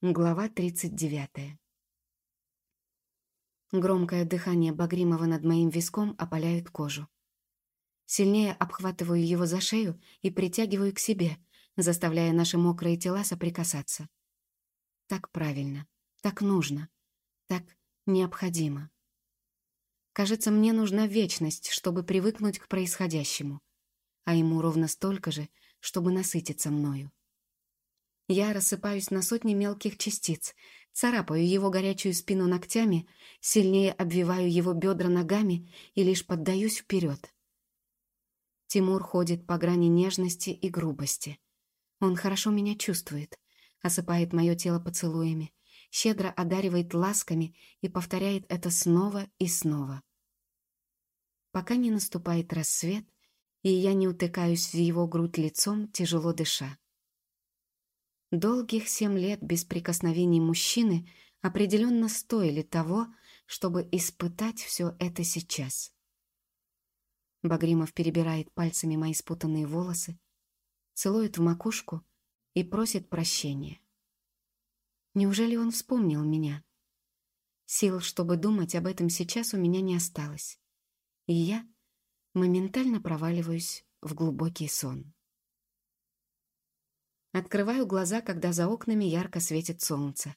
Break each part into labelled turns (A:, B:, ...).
A: Глава 39. Громкое дыхание Багримова над моим виском опаляет кожу. Сильнее обхватываю его за шею и притягиваю к себе, заставляя наши мокрые тела соприкасаться. Так правильно, так нужно, так необходимо. Кажется, мне нужна вечность, чтобы привыкнуть к происходящему, а ему ровно столько же, чтобы насытиться мною. Я рассыпаюсь на сотни мелких частиц, царапаю его горячую спину ногтями, сильнее обвиваю его бедра ногами и лишь поддаюсь вперед. Тимур ходит по грани нежности и грубости. Он хорошо меня чувствует, осыпает мое тело поцелуями, щедро одаривает ласками и повторяет это снова и снова. Пока не наступает рассвет, и я не утыкаюсь в его грудь лицом, тяжело дыша. Долгих семь лет без прикосновений мужчины определенно стоили того, чтобы испытать все это сейчас. Багримов перебирает пальцами мои спутанные волосы, целует в макушку и просит прощения. Неужели он вспомнил меня? Сил, чтобы думать об этом сейчас, у меня не осталось. И я моментально проваливаюсь в глубокий сон. Открываю глаза, когда за окнами ярко светит солнце.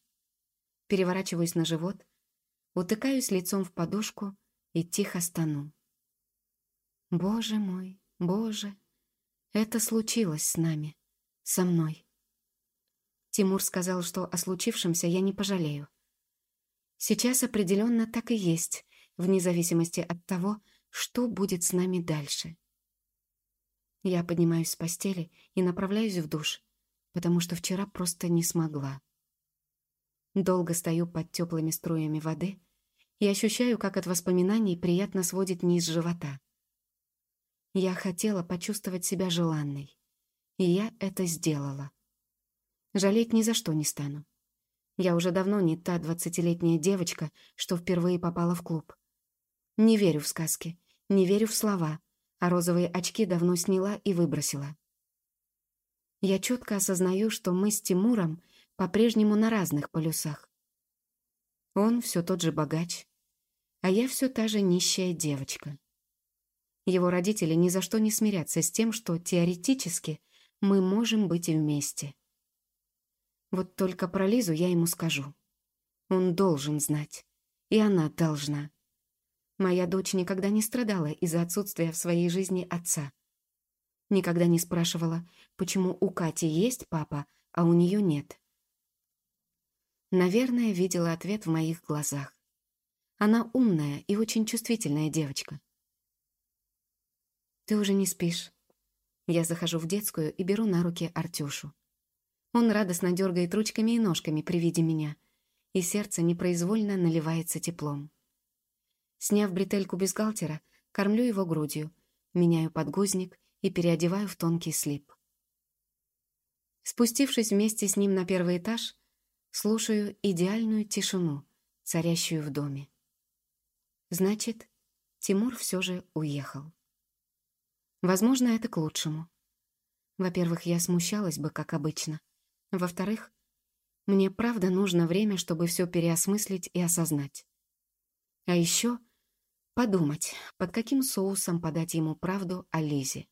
A: Переворачиваюсь на живот, утыкаюсь лицом в подушку и тихо стану. Боже мой, Боже, это случилось с нами, со мной. Тимур сказал, что о случившемся я не пожалею. Сейчас определенно так и есть, вне зависимости от того, что будет с нами дальше. Я поднимаюсь с постели и направляюсь в душ, потому что вчера просто не смогла. Долго стою под теплыми струями воды и ощущаю, как от воспоминаний приятно сводит низ живота. Я хотела почувствовать себя желанной, и я это сделала. Жалеть ни за что не стану. Я уже давно не та двадцатилетняя девочка, что впервые попала в клуб. Не верю в сказки, не верю в слова, а розовые очки давно сняла и выбросила. Я четко осознаю, что мы с Тимуром по-прежнему на разных полюсах. Он все тот же богач, а я все та же нищая девочка. Его родители ни за что не смирятся с тем, что теоретически мы можем быть вместе. Вот только про Лизу я ему скажу. Он должен знать. И она должна. Моя дочь никогда не страдала из-за отсутствия в своей жизни отца. Никогда не спрашивала, почему у Кати есть папа, а у нее нет. Наверное, видела ответ в моих глазах. Она умная и очень чувствительная девочка. «Ты уже не спишь?» Я захожу в детскую и беру на руки Артюшу. Он радостно дергает ручками и ножками при виде меня, и сердце непроизвольно наливается теплом. Сняв бретельку бюстгальтера, кормлю его грудью, меняю подгузник и переодеваю в тонкий слип. Спустившись вместе с ним на первый этаж, слушаю идеальную тишину, царящую в доме. Значит, Тимур все же уехал. Возможно, это к лучшему. Во-первых, я смущалась бы, как обычно. Во-вторых, мне правда нужно время, чтобы все переосмыслить и осознать. А еще подумать, под каким соусом подать ему правду о Лизе.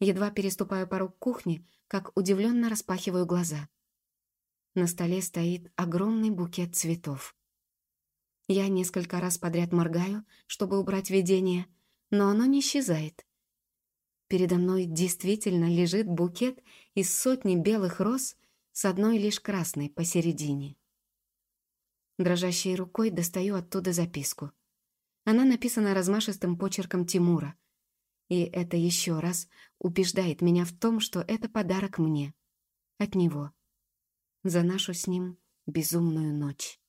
A: Едва переступаю порог кухни, как удивленно распахиваю глаза. На столе стоит огромный букет цветов. Я несколько раз подряд моргаю, чтобы убрать видение, но оно не исчезает. Передо мной действительно лежит букет из сотни белых роз с одной лишь красной посередине. Дрожащей рукой достаю оттуда записку. Она написана размашистым почерком Тимура, и это еще раз убеждает меня в том, что это подарок мне. От него. За нашу с ним безумную ночь.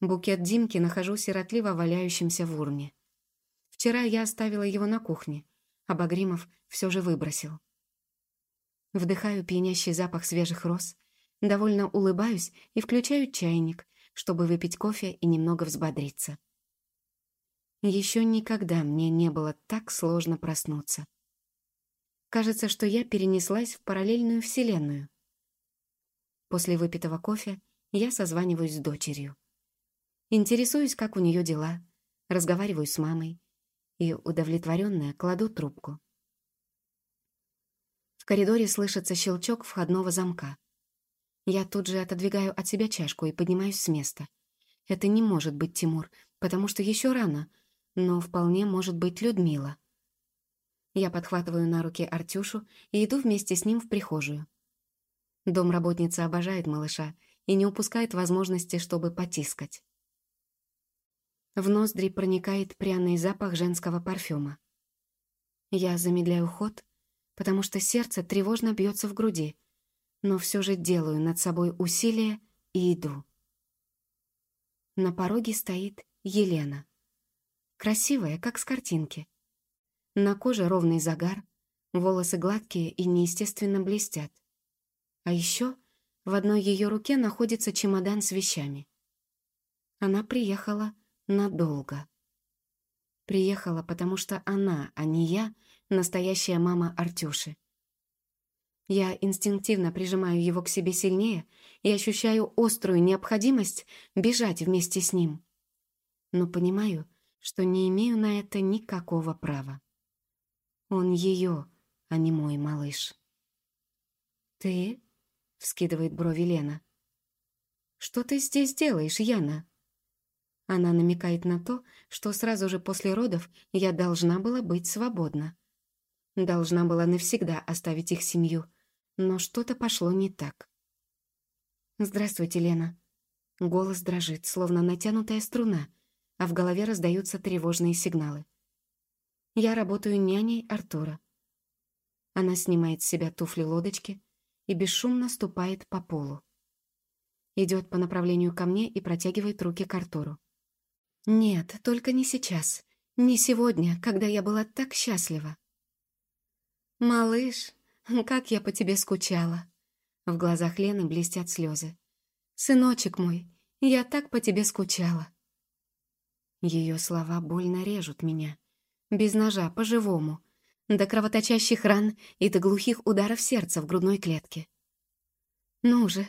A: Букет Димки нахожу сиротливо валяющимся в урне. Вчера я оставила его на кухне, а Багримов все же выбросил. Вдыхаю пьянящий запах свежих роз, довольно улыбаюсь и включаю чайник, чтобы выпить кофе и немного взбодриться. Еще никогда мне не было так сложно проснуться. Кажется, что я перенеслась в параллельную вселенную. После выпитого кофе я созваниваюсь с дочерью. Интересуюсь, как у нее дела, разговариваю с мамой и, удовлетворенная, кладу трубку. В коридоре слышится щелчок входного замка. Я тут же отодвигаю от себя чашку и поднимаюсь с места. Это не может быть Тимур, потому что еще рано, но вполне может быть Людмила. Я подхватываю на руки Артюшу и иду вместе с ним в прихожую. Домработница обожает малыша и не упускает возможности, чтобы потискать. В ноздри проникает пряный запах женского парфюма. Я замедляю ход, потому что сердце тревожно бьется в груди, но все же делаю над собой усилие и иду. На пороге стоит Елена. Красивая, как с картинки. На коже ровный загар, волосы гладкие и неестественно блестят. А еще в одной ее руке находится чемодан с вещами. Она приехала надолго. Приехала, потому что она, а не я, настоящая мама Артюши. Я инстинктивно прижимаю его к себе сильнее и ощущаю острую необходимость бежать вместе с ним. Но понимаю, что не имею на это никакого права. Он ее, а не мой малыш. «Ты?» — вскидывает брови Лена. «Что ты здесь делаешь, Яна?» Она намекает на то, что сразу же после родов я должна была быть свободна. Должна была навсегда оставить их семью, но что-то пошло не так. «Здравствуйте, Лена». Голос дрожит, словно натянутая струна, а в голове раздаются тревожные сигналы. «Я работаю няней Артура». Она снимает с себя туфли-лодочки и бесшумно ступает по полу. Идет по направлению ко мне и протягивает руки к Артуру. Нет, только не сейчас. Не сегодня, когда я была так счастлива. «Малыш, как я по тебе скучала!» В глазах Лены блестят слезы. «Сыночек мой, я так по тебе скучала!» Ее слова больно режут меня. Без ножа, по-живому. До кровоточащих ран и до глухих ударов сердца в грудной клетке. «Ну же,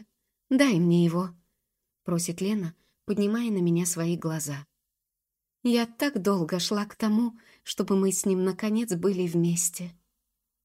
A: дай мне его!» — просит Лена, поднимая на меня свои глаза. Я так долго шла к тому, чтобы мы с ним наконец были вместе.